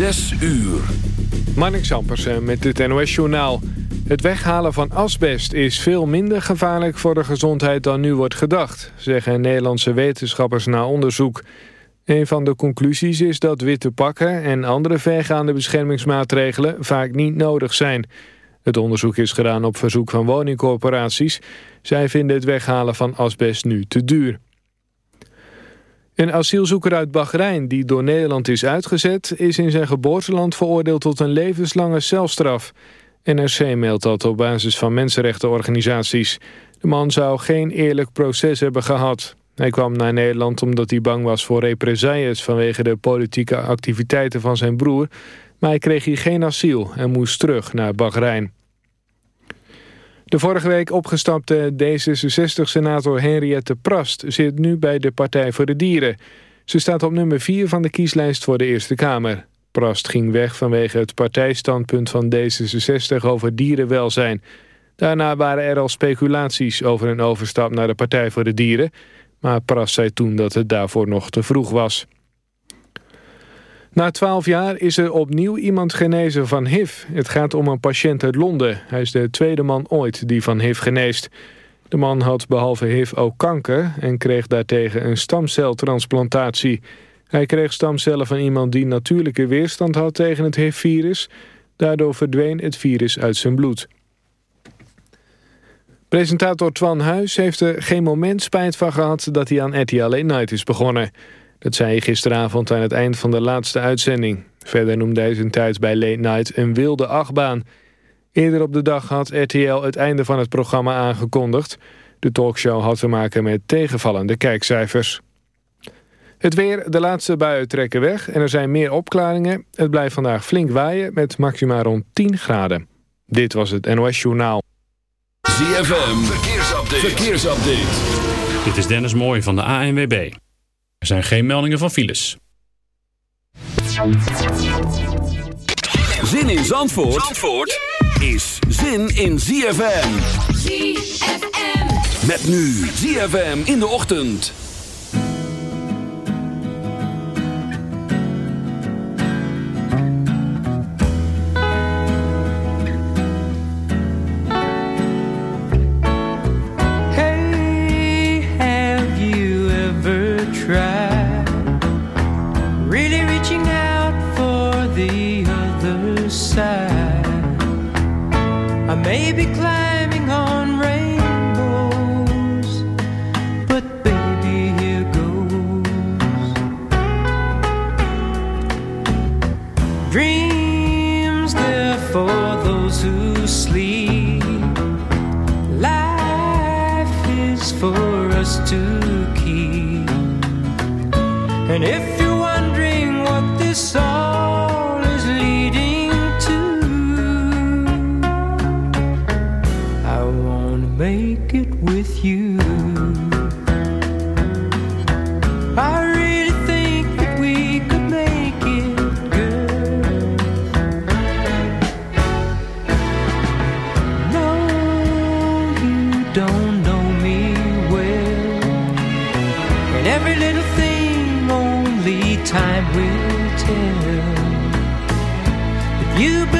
Zes uur. Marnik Zampersen met het NOS-journaal. Het weghalen van asbest is veel minder gevaarlijk voor de gezondheid dan nu wordt gedacht, zeggen Nederlandse wetenschappers na onderzoek. Een van de conclusies is dat witte pakken en andere vergaande beschermingsmaatregelen vaak niet nodig zijn. Het onderzoek is gedaan op verzoek van woningcorporaties. Zij vinden het weghalen van asbest nu te duur. Een asielzoeker uit Bahrein die door Nederland is uitgezet... is in zijn geboorteland veroordeeld tot een levenslange celstraf. NRC meldt dat op basis van mensenrechtenorganisaties. De man zou geen eerlijk proces hebben gehad. Hij kwam naar Nederland omdat hij bang was voor represailles... vanwege de politieke activiteiten van zijn broer... maar hij kreeg hier geen asiel en moest terug naar Bahrein. De vorige week opgestapte D66-senator Henriette Prast zit nu bij de Partij voor de Dieren. Ze staat op nummer 4 van de kieslijst voor de Eerste Kamer. Prast ging weg vanwege het partijstandpunt van D66 over dierenwelzijn. Daarna waren er al speculaties over een overstap naar de Partij voor de Dieren... maar Prast zei toen dat het daarvoor nog te vroeg was. Na twaalf jaar is er opnieuw iemand genezen van HIV. Het gaat om een patiënt uit Londen. Hij is de tweede man ooit die van HIV geneest. De man had behalve HIV ook kanker en kreeg daartegen een stamceltransplantatie. Hij kreeg stamcellen van iemand die natuurlijke weerstand had tegen het HIV-virus. Daardoor verdween het virus uit zijn bloed. Presentator Twan Huis heeft er geen moment spijt van gehad dat hij aan RTL Late Night is begonnen. Dat zei hij gisteravond aan het eind van de laatste uitzending. Verder noemde hij zijn tijd bij Late Night een wilde achtbaan. Eerder op de dag had RTL het einde van het programma aangekondigd. De talkshow had te maken met tegenvallende kijkcijfers. Het weer, de laatste buien trekken weg en er zijn meer opklaringen. Het blijft vandaag flink waaien met maxima rond 10 graden. Dit was het NOS Journaal. ZFM, verkeersupdate. verkeersupdate. Dit is Dennis Mooij van de ANWB. Er zijn geen meldingen van files. Zin in Zandvoort, Zandvoort is zin in ZFM. ZFM. Met nu ZFM in de ochtend. If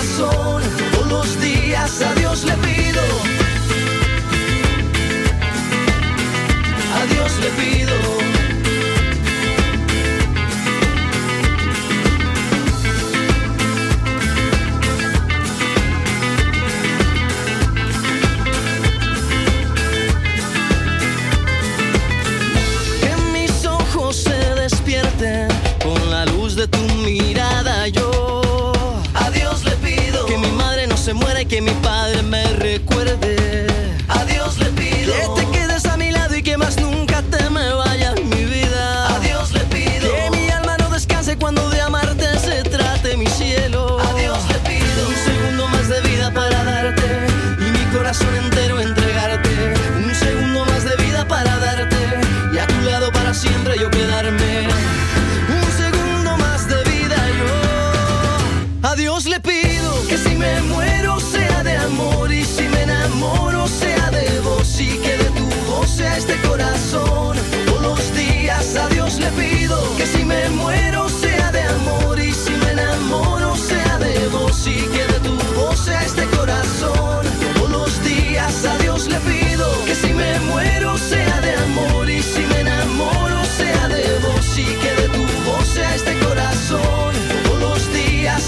corazón, todos los días adiós.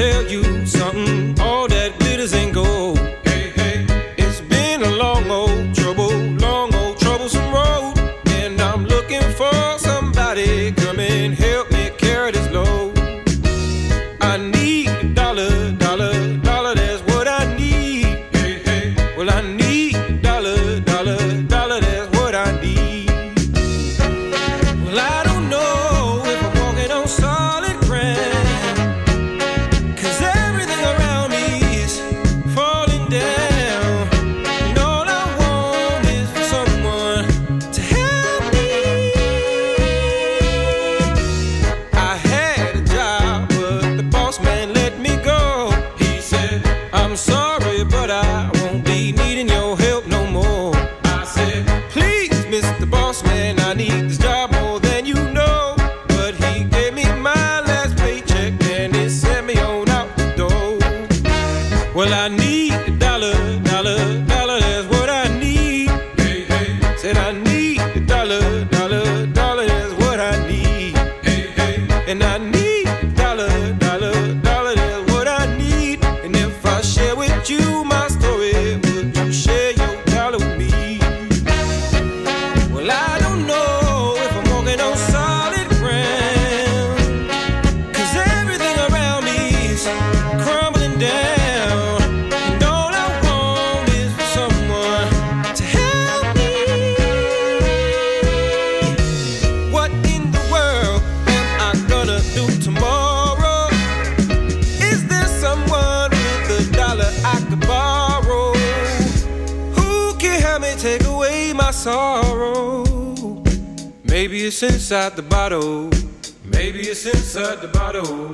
tell you take away my sorrow. Maybe it's inside the bottle. Maybe it's inside the bottle.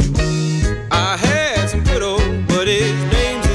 I had some good old, buddies.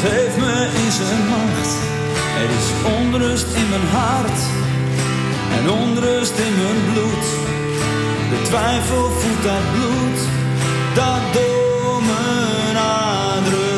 Het heeft me in zijn macht. Er is onrust in mijn hart en onrust in mijn bloed. De twijfel voedt dat bloed dat door mijn aderen.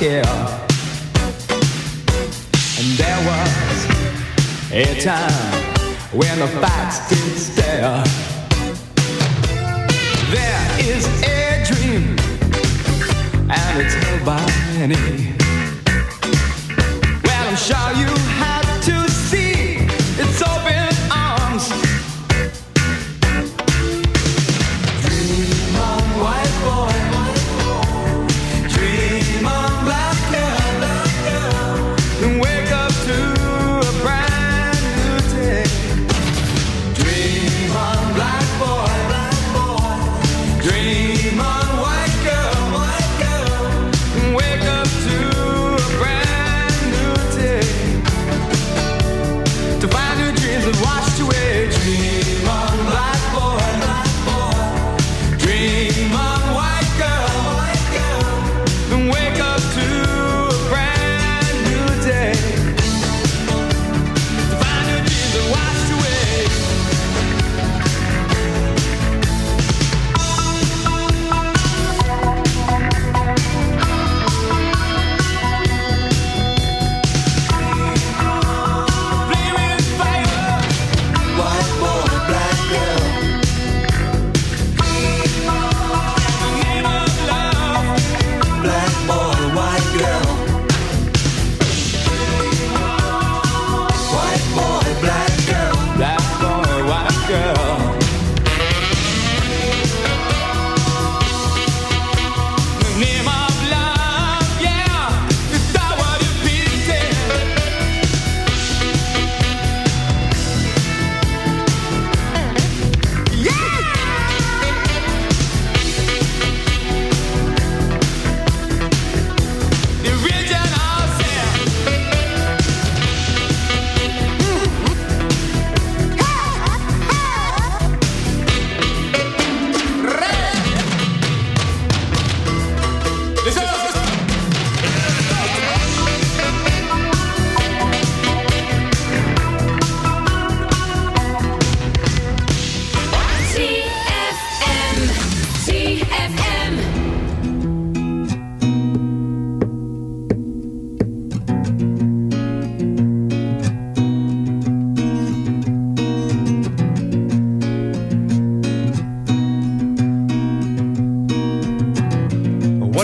care. And there was a time when the facts did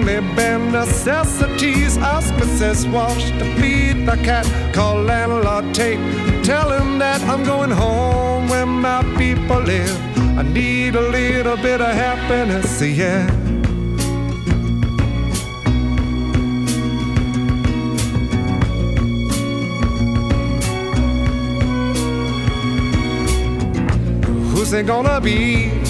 Only bare necessities. Ask Mrs. Walsh to feed the cat. Call landlord Tate. Tell him that I'm going home where my people live. I need a little bit of happiness, yeah. Who's it gonna be?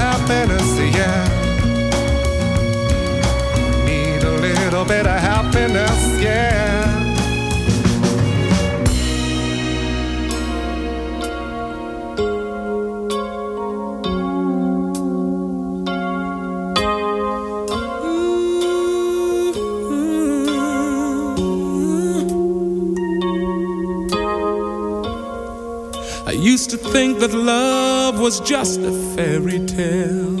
bit of happiness, yeah. I used to think that love was just a fairy tale.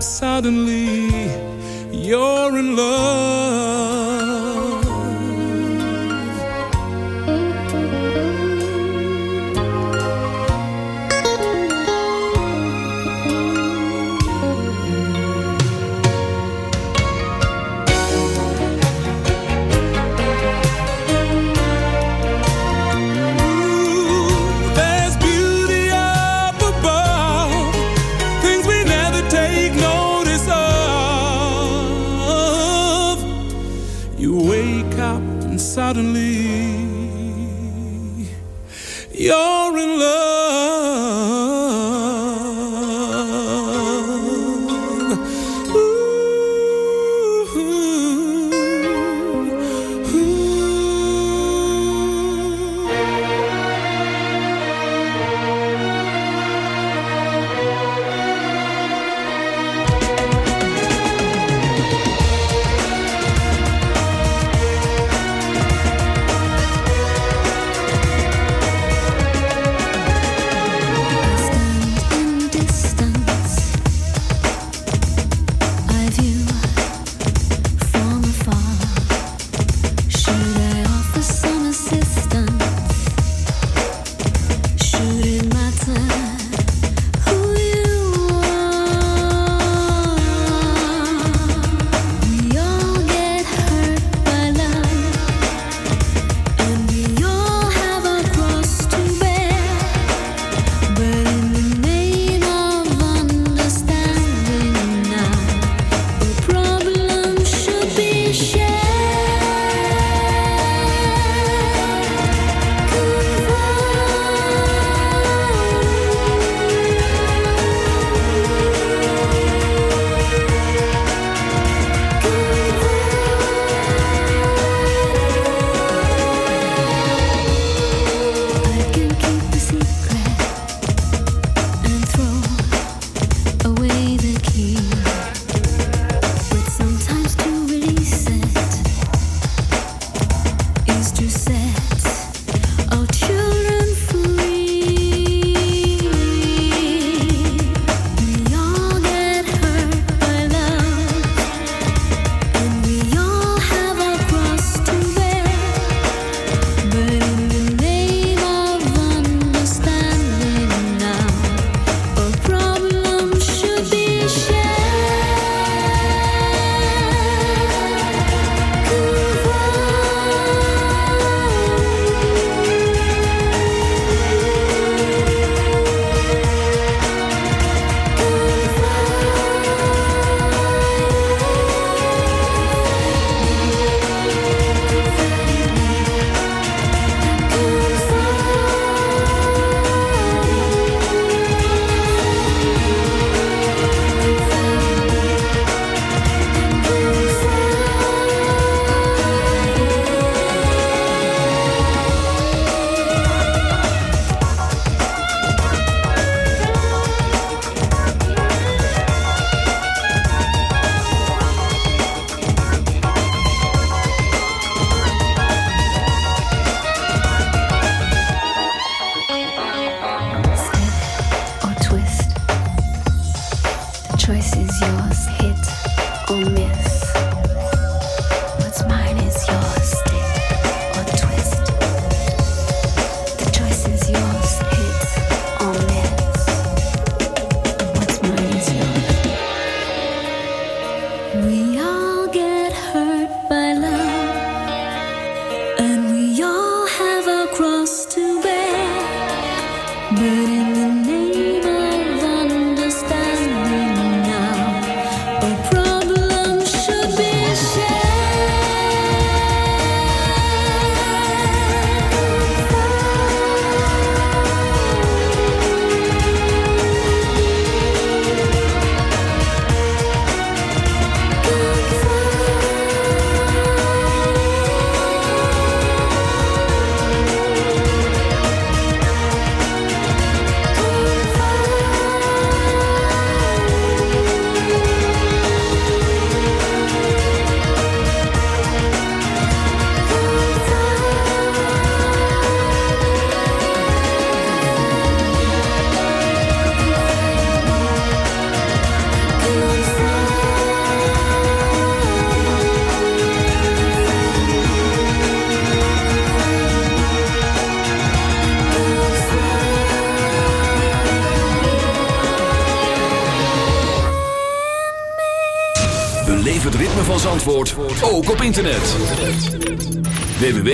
Suddenly.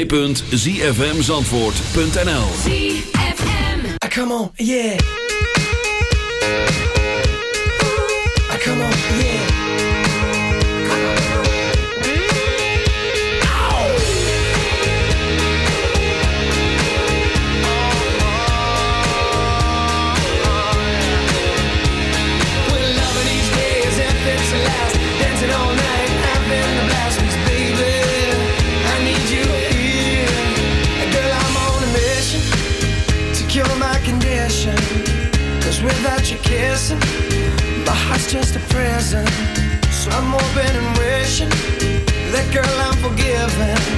www.zfmzandvoort.nl Ah, come on, yeah. Forgiven.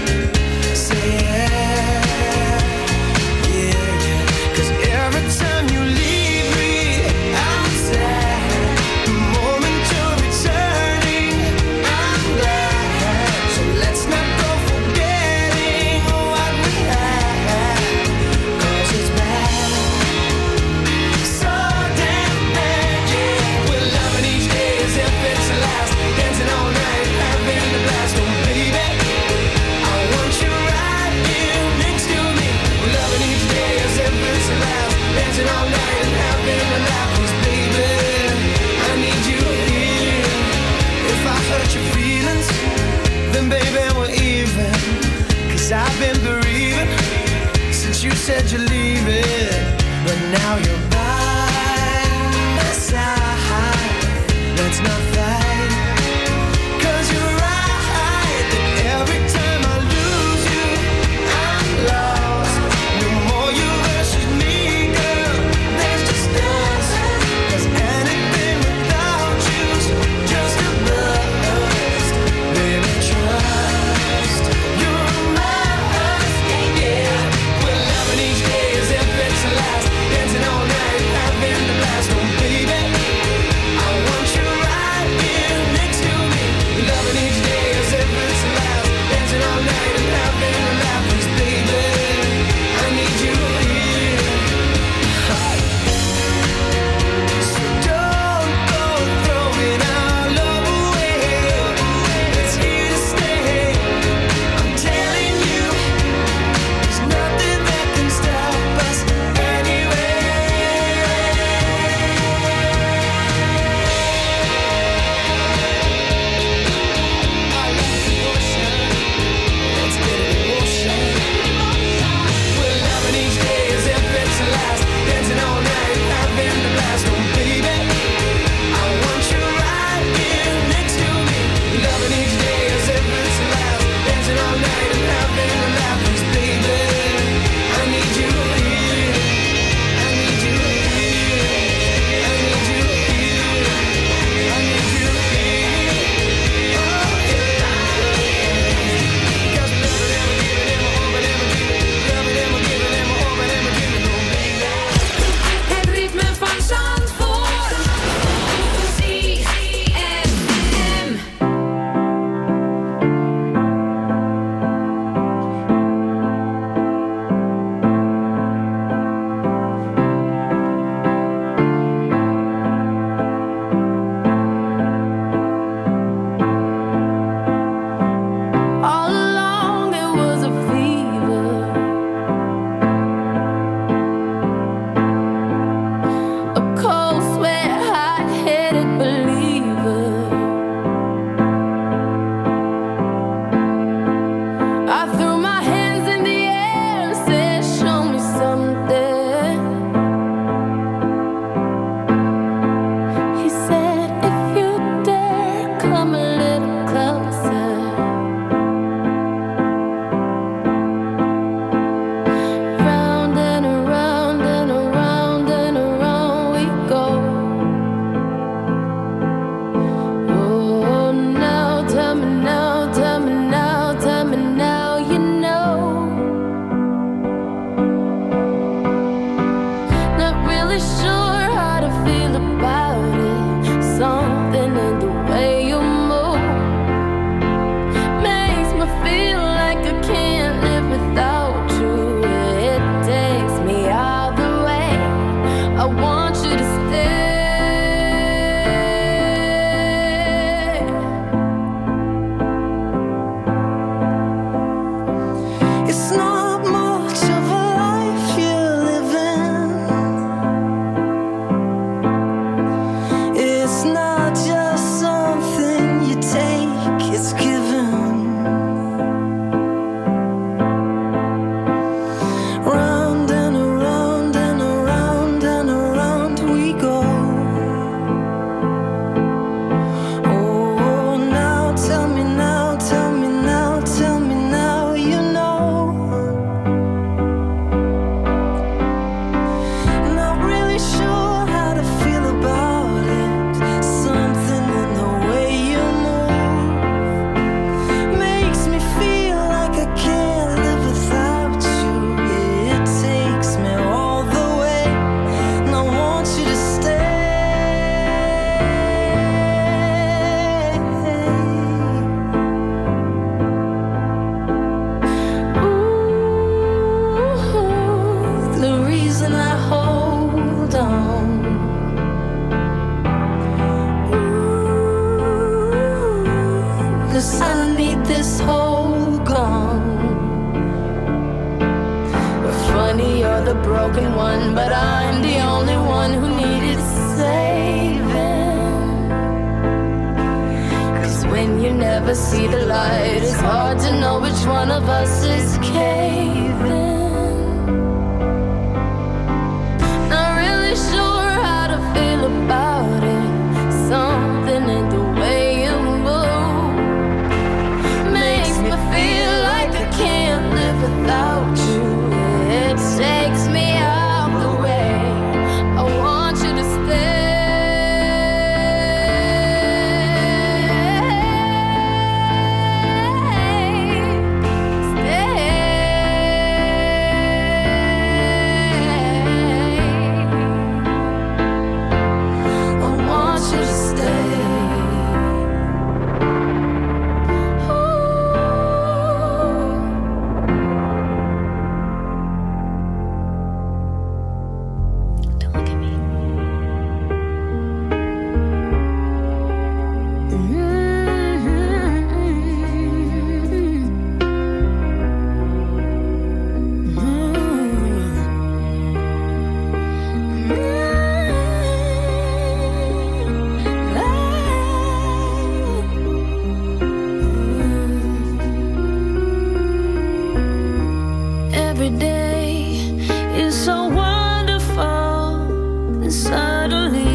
Suddenly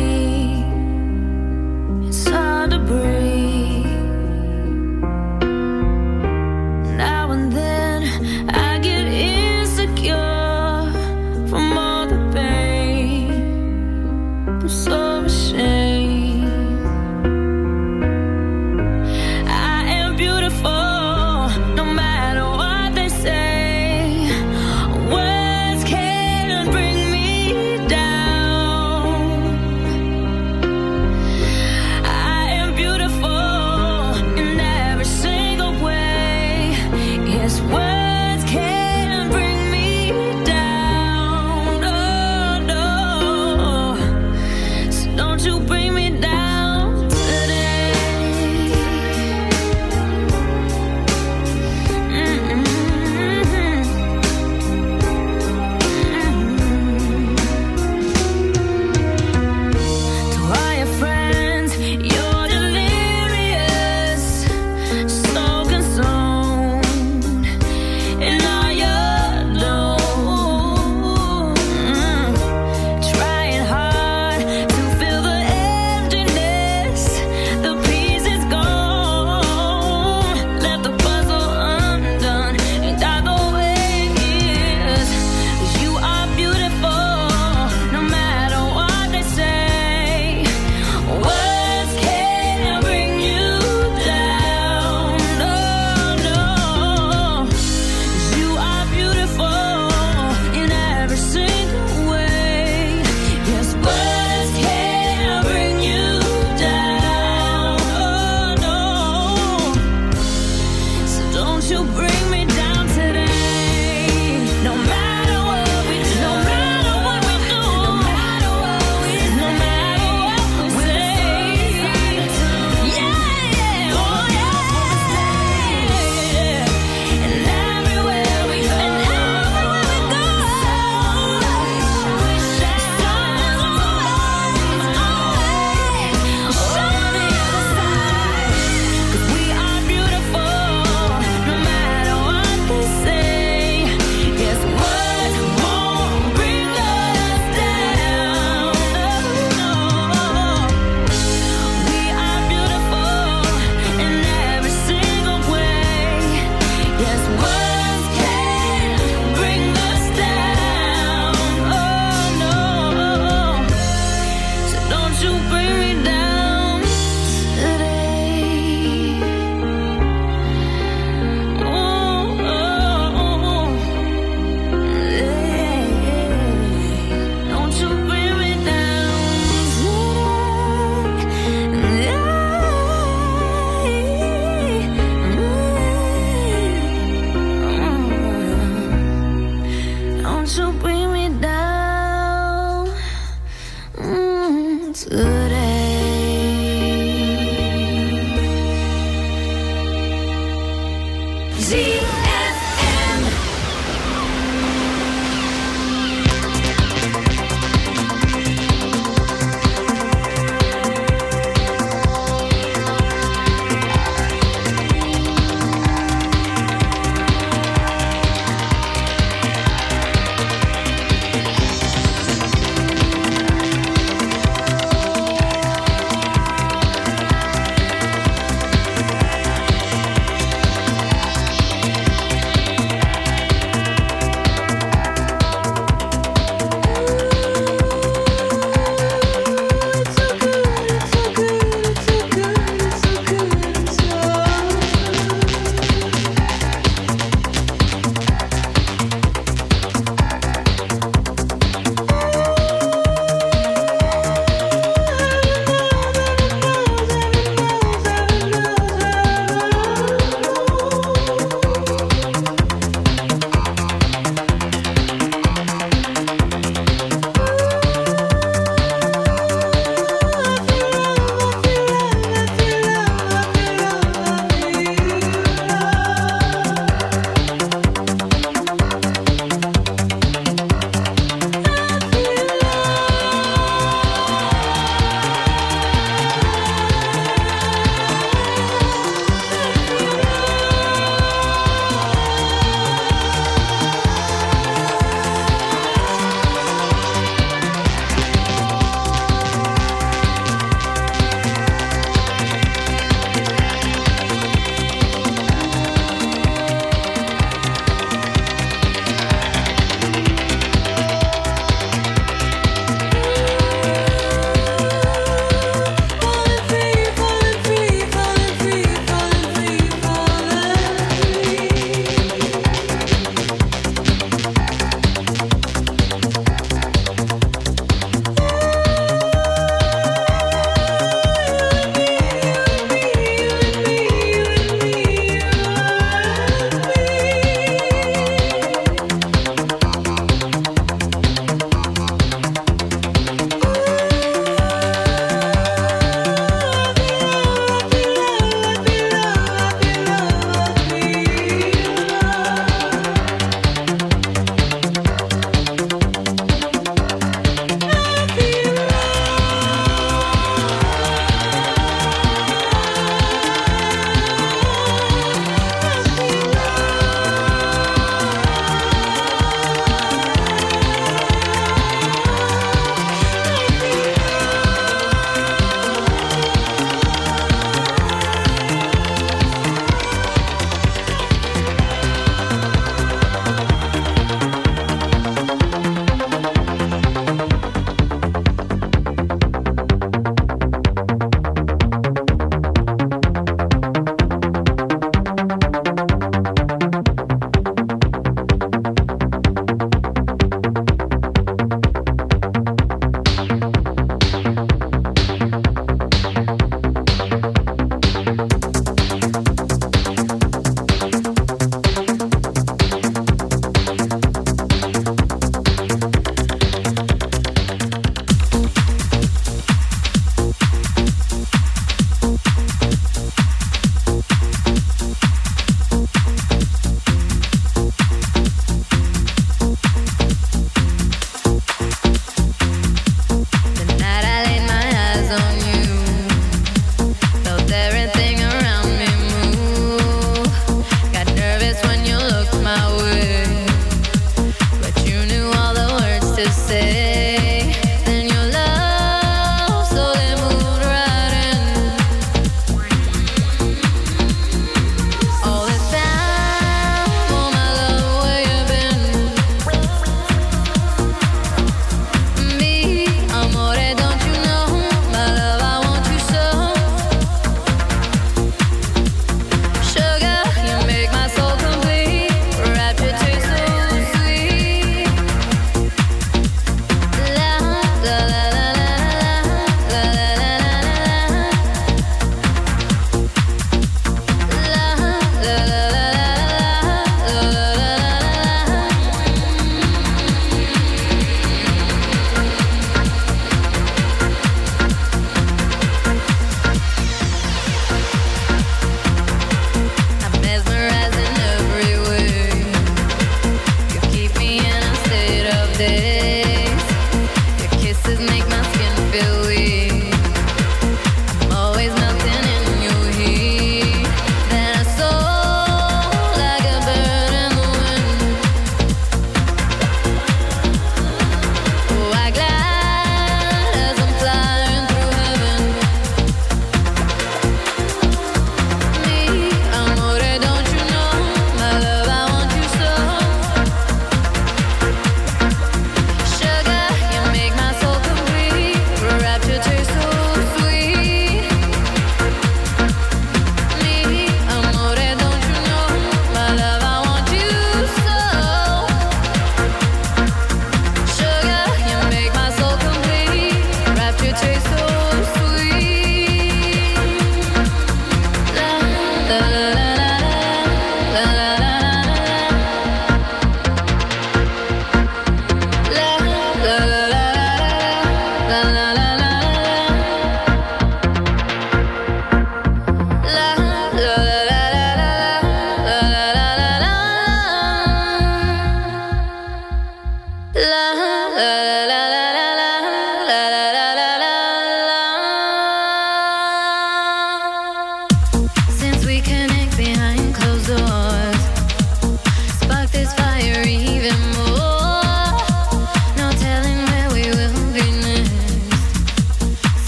you bring me down?